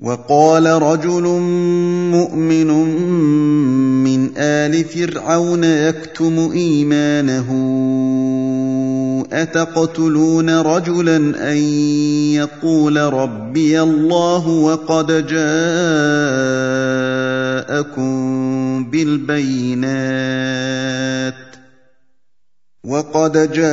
وقال رجل مؤمن من آل فرعون يكتم إيمانه. أتقتلون رجلا أن يقول ربي الله وقد جاءكم بالبينات. وقد جاءكم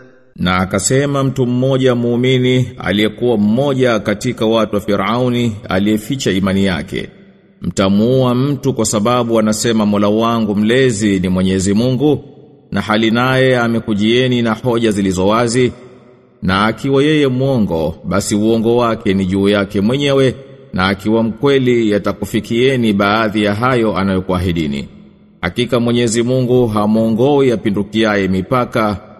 Na akasema mtu mmoja muumini aliyekuwa mmoja katika watu wa Firauni aliyeficha imani yake. Mtamuua mtu kwa sababu anasema Mola wangu mlezi ni Mwenyezi Mungu na hali naye amekujieni na hoja zilizo wazi na akiwa yeye mwongo basi uongo wake ni juu yake mwenyewe na akiwa mkweli yatakufikieni baadhi ya hayo anayokuahidini. Hakika Mwenyezi Mungu hamuongoi apindukiaye mipaka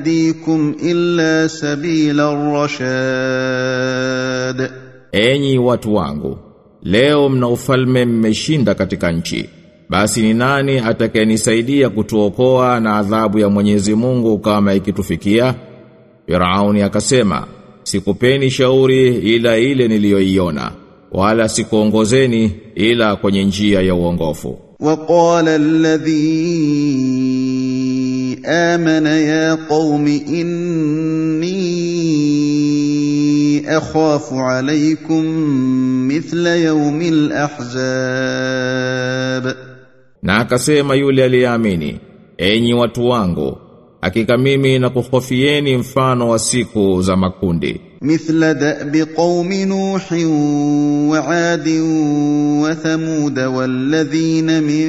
أهديكم إلا سبيل الرشاد Enyi watu wangu, leo mna ufalme mmeshinda katika nchi. Basi ni nani atakayenisaidia kutuokoa na adhabu ya Mwenyezi Mungu kama ikitufikia? Firauni akasema, sikupeni shauri ila ile niliyoiona, wala sikuongozeni ila kwenye njia ya uongofu. وقال الذي آمن يا قوم إني أخاف عليكم مثل يوم الأحزاب Na akasema yule aliyeamini, enyi watu wangu, hakika mimi nakuhofieni mfano wa siku za makundi. مثل دأب قوم نوح وعاد وثمود والذين من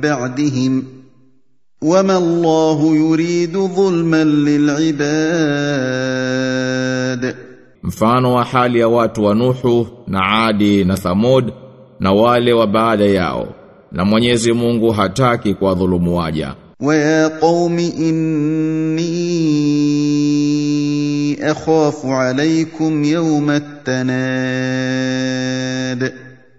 بعدهم وما الله يريد ظلما للعباد Mfano wa hali ya watu wa Nuhu na Adi na Thamud na wale wa baada yao. Na Mwenyezi Mungu hataki kwa dhulumu waja. ويا قوم إني أخاف عليكم يوم التناد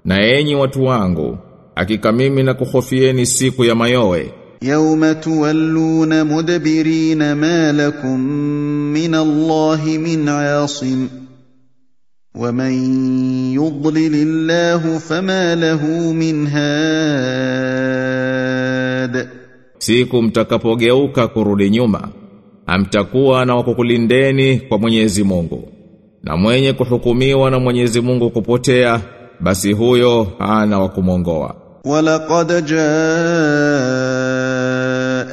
Na enyi watu wangu, hakika mimi nakuhofieni siku ya mayowe. يوم تولون مدبرين ما لكم من الله من عاصم ومن يضلل الله فما له من هاد Siku mtakapogeuka kurudi nyuma, hamtakuwa na wakukulindeni kwa Mwenyezi Mungu. Na mwenye kuhukumiwa na Mwenyezi Mungu kupotea, basi huyo hana wa kumongoa. ولقد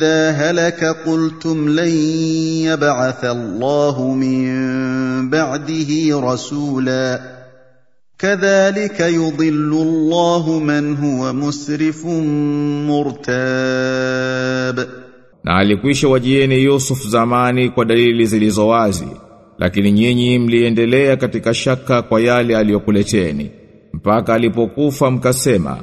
إذا هلك قلتم لن يبعث الله من بعده رسولا كذلك يضل الله من هو مسرف مرتاب Na alikwisha wajieni Yusuf zamani kwa dalili zilizo wazi, lakini nyinyi mliendelea katika shaka kwa yale aliyokuleteni. Mpaka alipokufa mkasema,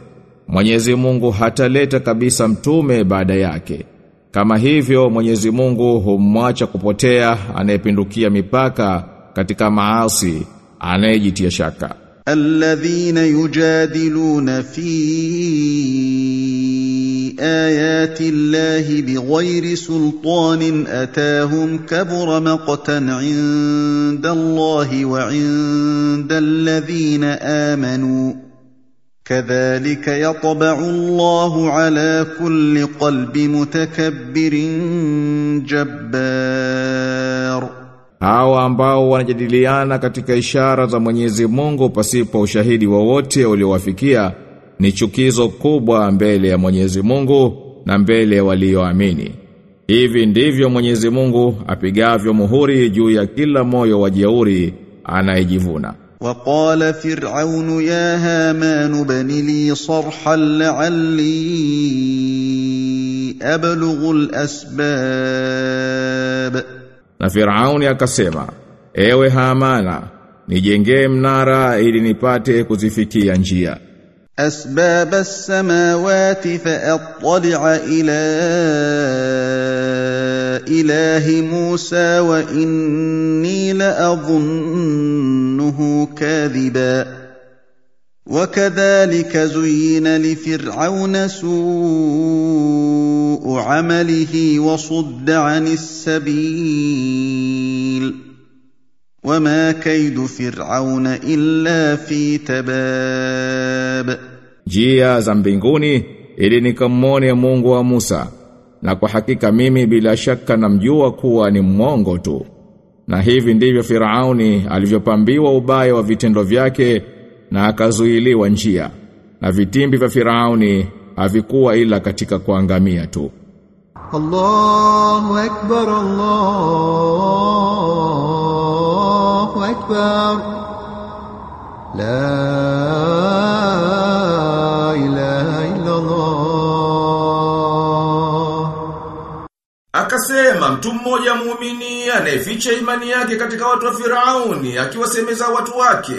Mwenyezi Mungu hataleta kabisa mtume baada yake. Kama hivyo Mwenyezi Mungu humwacha kupotea anayepindukia mipaka katika maasi anayejitia shaka. Alladhina yujadiluna fi ayati Allahi bighairi sultanin atahum kabura maqtan inda Allahi wa inda alladhina amanu كذلك يطبع الله على كل قلب متكبر جبار Hawa ambao wanajadiliana katika ishara za Mwenyezi Mungu pasipo ushahidi wowote uliowafikia ni chukizo kubwa mbele ya Mwenyezi Mungu na mbele ya walioamini. Hivi ndivyo Mwenyezi Mungu apigavyo muhuri juu ya kila moyo wa jeuri anayejivuna. وقال فرعون يا هامان ابن لي صرحا لعلي ابلغ الاسباب Na Firauni akasema, ewe Hamana, nijengee mnara ili nipate kuzifikia njia. اسباب السماوات فاطلع الى اله موسى واني لاظنه كاذبا وكذلك زين لفرعون سوء عمله وصد عن السبيل وما كيد فرعون الا في تباب Njia za nikamwone Mungu wa Musa. na kwa hakika mimi bila shaka namjua kuwa ni mwongo tu. Na hivi ndivyo Firauni alivyopambiwa ubaya wa vitendo vyake na akazuiliwa njia. Na vitimbi vya Firauni havikuwa ila katika kuangamia tu. Allahu akbar Allahu akbar. La ilaha illa Allah Akasema mtu mmoja muumini anayeficha imani yake katika watu wa Firauni akiwasemeza watu wake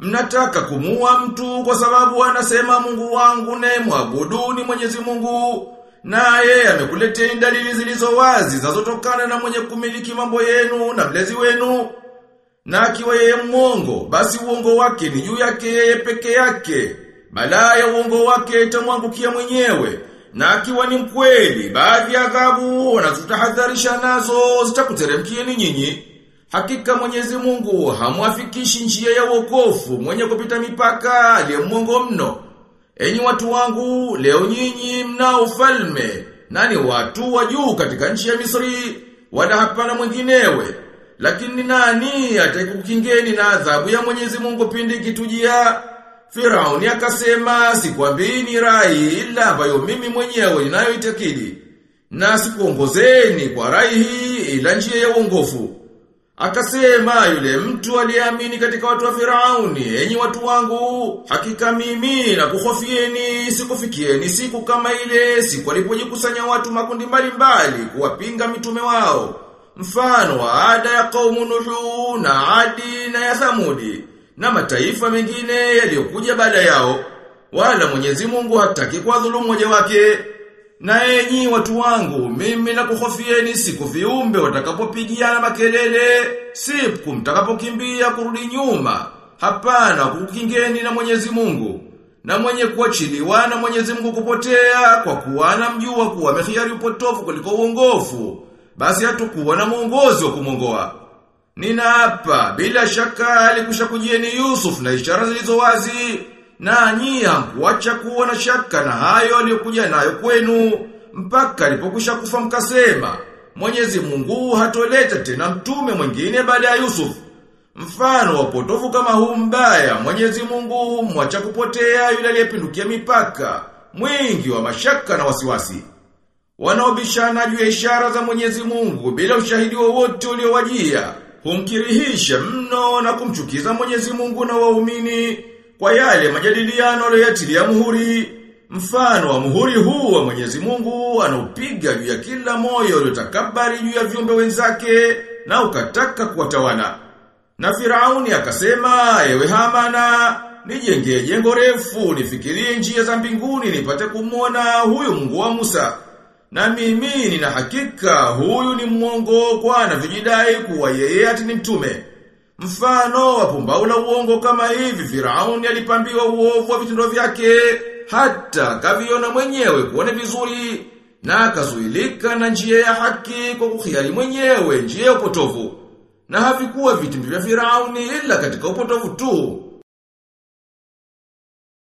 mnataka kumua mtu kwa sababu anasema Mungu wangu naye mwabuduni Mwenyezi Mungu naye amekuletea dalili zilizo wazi zinazotokana na mwenye kumiliki mambo yenu na mlezi wenu. Na akiwa yeye mwongo basi uongo wake ni juu yake yeye peke yake balaa ya uongo wake itamwangukia mwenyewe na akiwa ni mkweli baadhi ya adhabu wanazotahadharisha nazo zitakuteremkieni nyinyi hakika Mwenyezi Mungu hamwafikishi njia ya wokofu mwenye kupita mipaka aliye mwongo mno Enyi watu wangu, leo nyinyi mnao ufalme, nani watu wa juu katika nchi ya Misri, wala hapana mwinginewe. Lakini nani atakukingeni na adhabu ya Mwenyezi Mungu pindi kitujia? Firauni akasema, sikwambii ni rai ila ambayo mimi mwenyewe ninayoitakidi. Na sikuongozeni kwa rai hii ila njia ya uongofu. Akasema yule mtu aliyeamini katika watu wa Firauni, enyi watu wangu, hakika mimi na kuhofieni sikufikieni siku kama ile siku alipojikusanya watu makundi mbalimbali kuwapinga mitume wao. Mfano wa ada ya kaumu Nuhu na Adi na ya Thamudi na mataifa mengine yaliyokuja baada yao. Wala Mwenyezi Mungu hataki kwa dhulumu moja wake. Na enyi watu wangu, mimi nakuhofieni siku viumbe watakapopigiana makelele, siku mtakapokimbia kurudi nyuma, hapana kukingeni na Mwenyezi Mungu. Na mwenye kuachiliwa na Mwenyezi Mungu kupotea kwa kuwa anamjua kuwa amehiari upotofu kuliko uongofu, basi hatukuwa na mwongozi kumongoa. Ninaapa bila shaka alikusha kujieni Yusuf na ishara zilizo wazi nanyi nyia kuwa na shaka na hayo aliyokuja nayo kwenu mpaka alipokwisha kufa mkasema Mwenyezi Mungu hatoleta tena mtume mwingine baada ya Yusuf. Mfano wa potofu kama huu mbaya Mwenyezi Mungu mwacha kupotea yule aliyepindukia mipaka, mwingi wa mashaka na wasiwasi. Wanaobishana juu ya ishara za Mwenyezi Mungu bila ushahidi wowote uliowajia, humkirihisha mno na kumchukiza Mwenyezi Mungu na waumini kwa yale majadiliano aliyoyatilia muhuri. Mfano wa muhuri huu wa Mwenyezi Mungu anaupiga juu ya kila moyo uliotakabari juu ya viumbe wenzake na ukataka kuwatawala. Na Firauni akasema, ewe Hamana, nijengee jengo refu, nifikirie njia za mbinguni nipate kumwona huyu Mungu wa Musa. Na mimi nina hakika huyu ni mwongo kwa na vijidai kuwa yeye ati ni mtume. Mfano wa pumbao uongo kama hivi Firauni alipambiwa uovu wa vitendo vyake hata kaviona mwenyewe kuone vizuri na akazuilika na njia ya haki kwa kuhiali mwenyewe njia ya upotovu. Na havikuwa vitimbi vya Firauni ila katika upotovu tu.